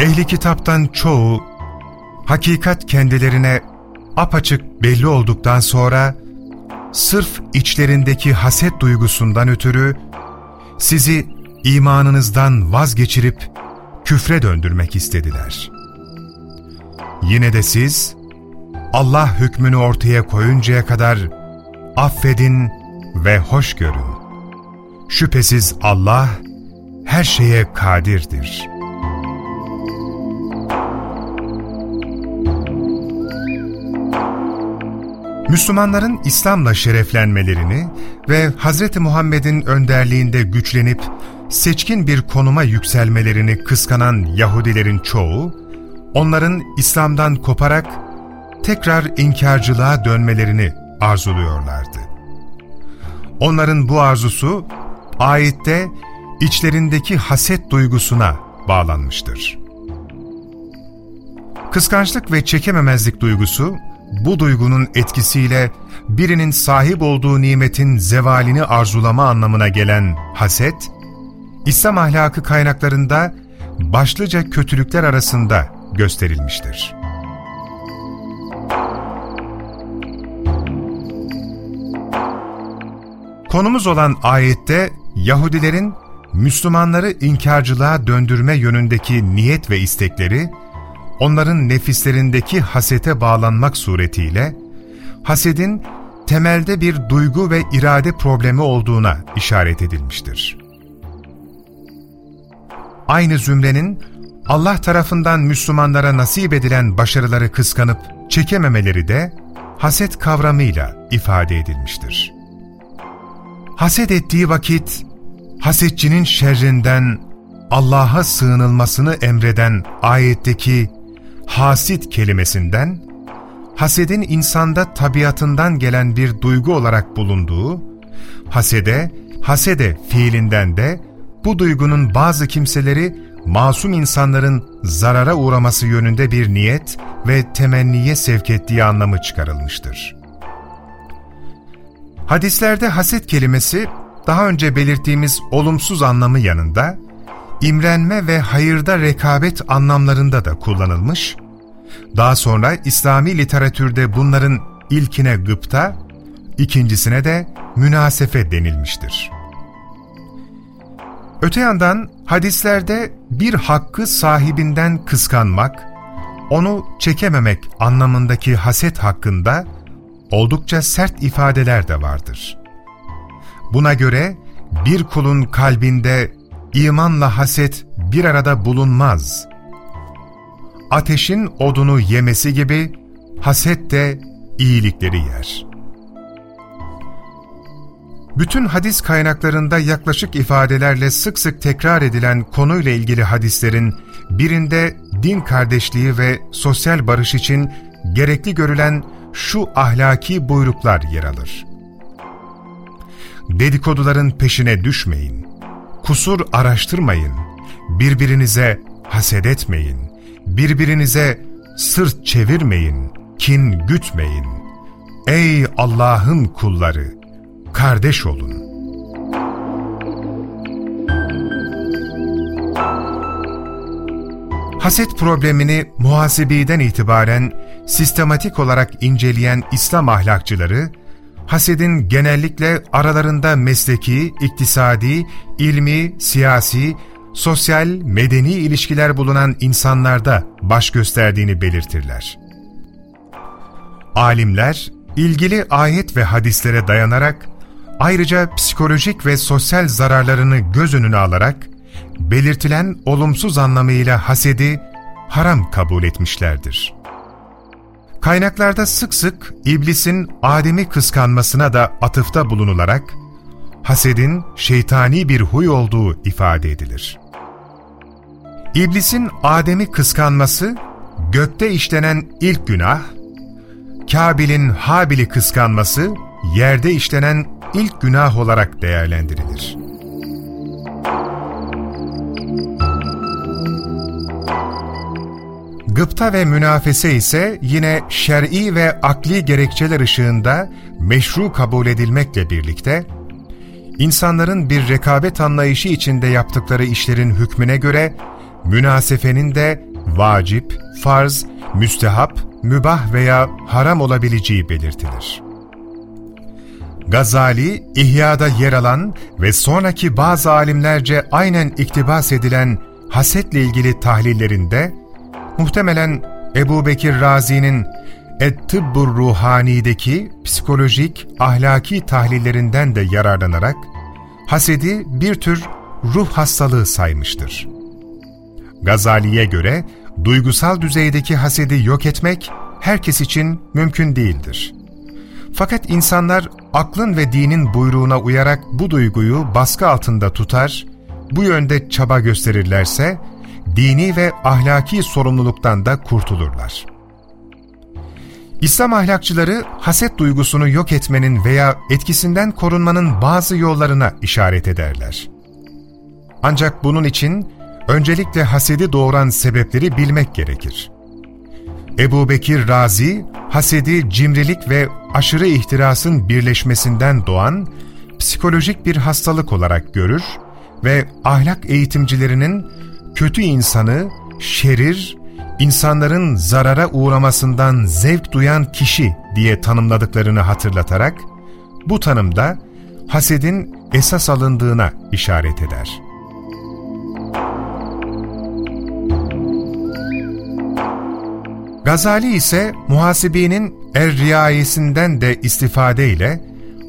Ehli kitaptan çoğu, hakikat kendilerine apaçık belli olduktan sonra, sırf içlerindeki haset duygusundan ötürü, sizi imanınızdan vazgeçirip küfre döndürmek istediler. Yine de siz, Allah hükmünü ortaya koyuncaya kadar affedin ve hoş görün. Şüphesiz Allah her şeye kadirdir. Müslümanların İslam'la şereflenmelerini ve Hz. Muhammed'in önderliğinde güçlenip seçkin bir konuma yükselmelerini kıskanan Yahudilerin çoğu, onların İslam'dan koparak tekrar inkarcılığa dönmelerini arzuluyorlardı. Onların bu arzusu ayette içlerindeki haset duygusuna bağlanmıştır. Kıskançlık ve çekememezlik duygusu, bu duygunun etkisiyle birinin sahip olduğu nimetin zevalini arzulama anlamına gelen haset, İslam ahlakı kaynaklarında başlıca kötülükler arasında gösterilmiştir. Konumuz olan ayette Yahudilerin Müslümanları inkarcılığa döndürme yönündeki niyet ve istekleri, onların nefislerindeki hasete bağlanmak suretiyle, hasedin temelde bir duygu ve irade problemi olduğuna işaret edilmiştir. Aynı zümrenin Allah tarafından Müslümanlara nasip edilen başarıları kıskanıp çekememeleri de haset kavramıyla ifade edilmiştir. Haset ettiği vakit, hasetçinin şerrinden Allah'a sığınılmasını emreden ayetteki hasit kelimesinden, hasedin insanda tabiatından gelen bir duygu olarak bulunduğu, hasede, hasede fiilinden de bu duygunun bazı kimseleri masum insanların zarara uğraması yönünde bir niyet ve temenniye sevk ettiği anlamı çıkarılmıştır. Hadislerde haset kelimesi daha önce belirttiğimiz olumsuz anlamı yanında, imrenme ve hayırda rekabet anlamlarında da kullanılmış, daha sonra İslami literatürde bunların ilkine gıpta, ikincisine de münasefe denilmiştir. Öte yandan hadislerde bir hakkı sahibinden kıskanmak, onu çekememek anlamındaki haset hakkında oldukça sert ifadeler de vardır. Buna göre bir kulun kalbinde imanla haset bir arada bulunmaz. Ateşin odunu yemesi gibi haset de iyilikleri yer. Bütün hadis kaynaklarında yaklaşık ifadelerle sık sık tekrar edilen konuyla ilgili hadislerin birinde din kardeşliği ve sosyal barış için gerekli görülen şu ahlaki buyruklar yer alır. Dedikoduların peşine düşmeyin, kusur araştırmayın, birbirinize haset etmeyin, birbirinize sırt çevirmeyin, kin gütmeyin. Ey Allah'ın kulları! Kardeş olun. Haset problemini muhasebiden itibaren sistematik olarak inceleyen İslam ahlakçıları, hasedin genellikle aralarında mesleki, iktisadi, ilmi, siyasi, sosyal, medeni ilişkiler bulunan insanlarda baş gösterdiğini belirtirler. Alimler, ilgili ayet ve hadislere dayanarak, ayrıca psikolojik ve sosyal zararlarını göz önüne alarak, belirtilen olumsuz anlamıyla hasedi haram kabul etmişlerdir. Kaynaklarda sık sık iblisin Adem'i kıskanmasına da atıfta bulunularak, hasedin şeytani bir huy olduğu ifade edilir. İblisin Adem'i kıskanması, gökte işlenen ilk günah, Kabil'in Habil'i kıskanması, yerde işlenen ilk günah olarak değerlendirilir. Gıpta ve münafese ise yine şer'i ve akli gerekçeler ışığında meşru kabul edilmekle birlikte, insanların bir rekabet anlayışı içinde yaptıkları işlerin hükmüne göre, münasefenin de vacip, farz, müstehap, mübah veya haram olabileceği belirtilir. Gazali, İhya'da yer alan ve sonraki bazı alimlerce aynen iktibas edilen hasetle ilgili tahlillerinde, muhtemelen Ebu Bekir Razi'nin Et-Tıbbur Ruhani'deki psikolojik, ahlaki tahlillerinden de yararlanarak, hasedi bir tür ruh hastalığı saymıştır. Gazali'ye göre, duygusal düzeydeki hasedi yok etmek, herkes için mümkün değildir. Fakat insanlar aklın ve dinin buyruğuna uyarak bu duyguyu baskı altında tutar, bu yönde çaba gösterirlerse, dini ve ahlaki sorumluluktan da kurtulurlar. İslam ahlakçıları haset duygusunu yok etmenin veya etkisinden korunmanın bazı yollarına işaret ederler. Ancak bunun için öncelikle hasedi doğuran sebepleri bilmek gerekir. Ebu Bekir Razi, hasedi cimrilik ve aşırı ihtirasın birleşmesinden doğan psikolojik bir hastalık olarak görür ve ahlak eğitimcilerinin kötü insanı, şerir, insanların zarara uğramasından zevk duyan kişi diye tanımladıklarını hatırlatarak, bu tanımda hasedin esas alındığına işaret eder. Gazali ise muhasibinin er-riayesinden de istifade ile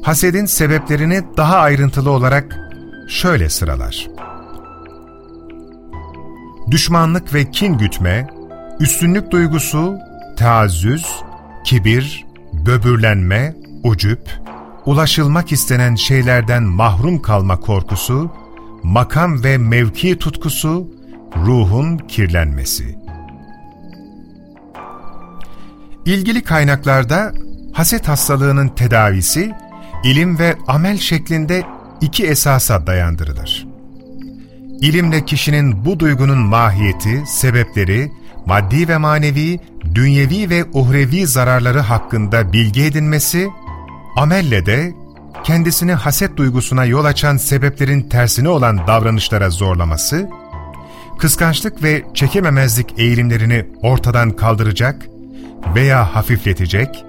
hasedin sebeplerini daha ayrıntılı olarak şöyle sıralar düşmanlık ve kin gütme, üstünlük duygusu, teazzüz, kibir, böbürlenme, ucüp, ulaşılmak istenen şeylerden mahrum kalma korkusu, makam ve mevki tutkusu, ruhun kirlenmesi. İlgili kaynaklarda haset hastalığının tedavisi, ilim ve amel şeklinde iki esasa dayandırılır. İlimle kişinin bu duygunun mahiyeti, sebepleri, maddi ve manevi, dünyevi ve uhrevi zararları hakkında bilgi edinmesi, amelle de kendisini haset duygusuna yol açan sebeplerin tersine olan davranışlara zorlaması, kıskançlık ve çekememezlik eğilimlerini ortadan kaldıracak veya hafifletecek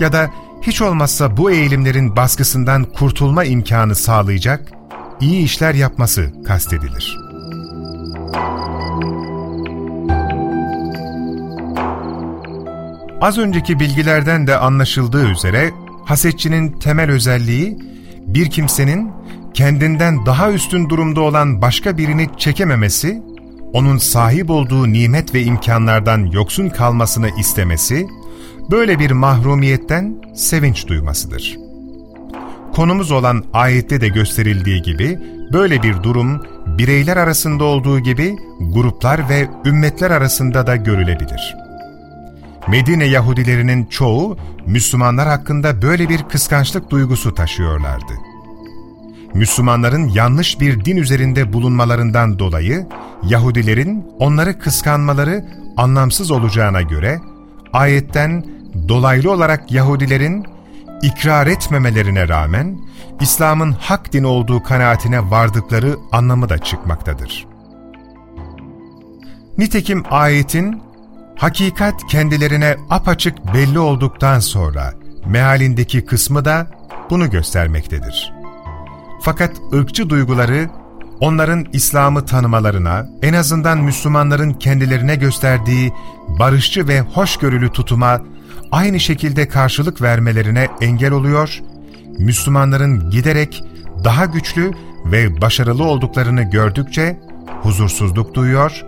ya da hiç olmazsa bu eğilimlerin baskısından kurtulma imkanı sağlayacak iyi işler yapması kastedilir. Az önceki bilgilerden de anlaşıldığı üzere hasetçinin temel özelliği bir kimsenin kendinden daha üstün durumda olan başka birini çekememesi, onun sahip olduğu nimet ve imkanlardan yoksun kalmasını istemesi, böyle bir mahrumiyetten sevinç duymasıdır. Konumuz olan ayette de gösterildiği gibi böyle bir durum bireyler arasında olduğu gibi gruplar ve ümmetler arasında da görülebilir. Medine Yahudilerinin çoğu Müslümanlar hakkında böyle bir kıskançlık duygusu taşıyorlardı. Müslümanların yanlış bir din üzerinde bulunmalarından dolayı Yahudilerin onları kıskanmaları anlamsız olacağına göre ayetten dolaylı olarak Yahudilerin ikrar etmemelerine rağmen İslam'ın hak din olduğu kanaatine vardıkları anlamı da çıkmaktadır. Nitekim ayetin hakikat kendilerine apaçık belli olduktan sonra mealindeki kısmı da bunu göstermektedir. Fakat ırkçı duyguları onların İslam'ı tanımalarına, en azından Müslümanların kendilerine gösterdiği barışçı ve hoşgörülü tutuma aynı şekilde karşılık vermelerine engel oluyor, Müslümanların giderek daha güçlü ve başarılı olduklarını gördükçe huzursuzluk duyuyor,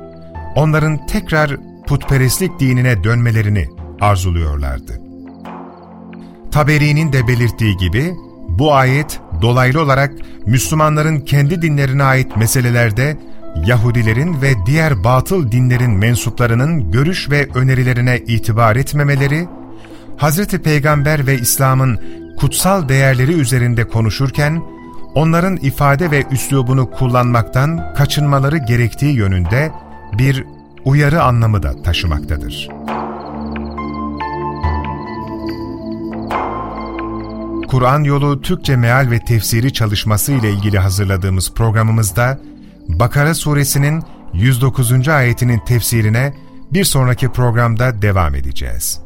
onların tekrar putperestlik dinine dönmelerini arzuluyorlardı. Taberi'nin de belirttiği gibi bu ayet dolaylı olarak Müslümanların kendi dinlerine ait meselelerde Yahudilerin ve diğer batıl dinlerin mensuplarının görüş ve önerilerine itibar etmemeleri, Hz. Peygamber ve İslam'ın kutsal değerleri üzerinde konuşurken, onların ifade ve üslubunu kullanmaktan kaçınmaları gerektiği yönünde bir uyarı anlamı da taşımaktadır. Kur'an yolu Türkçe meal ve tefsiri çalışması ile ilgili hazırladığımız programımızda Bakara suresinin 109. ayetinin tefsirine bir sonraki programda devam edeceğiz.